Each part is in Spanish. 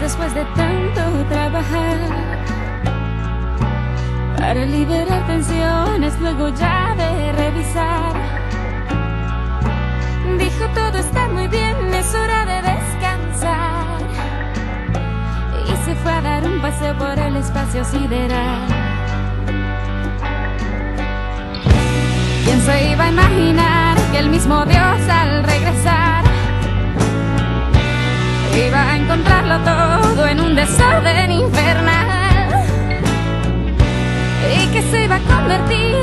después de tanto trabajar para liberar tensiones, luego ya de revisar. Dijo todo está muy bien, es hora de descansar. Y se fue a dar un paseo por el espacio sideral. ¿Quién se iba a imaginar que el mismo Dios un desorden infernal? Y que se iba a convertir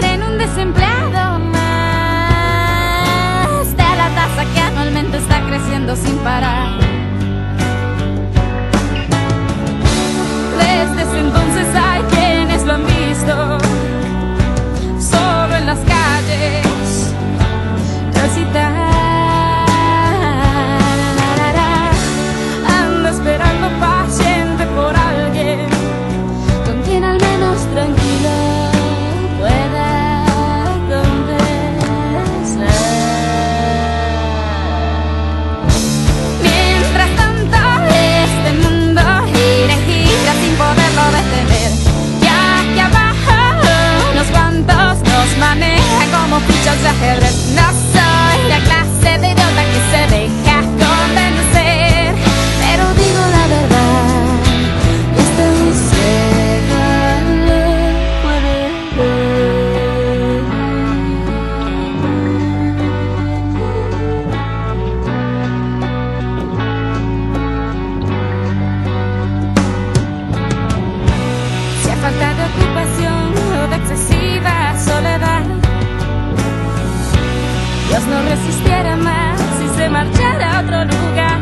de ajedrez. Dios no resistiera más si se marchara a otro lugar.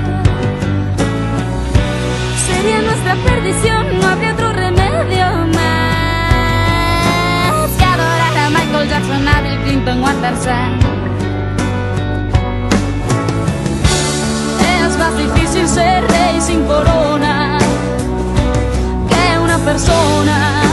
Sería nuestra perdición, no habría otro remedio más que adorar a Michael Jackson, a Bill Clinton o a Tarzán. Es más difícil ser rey sin corona que una persona.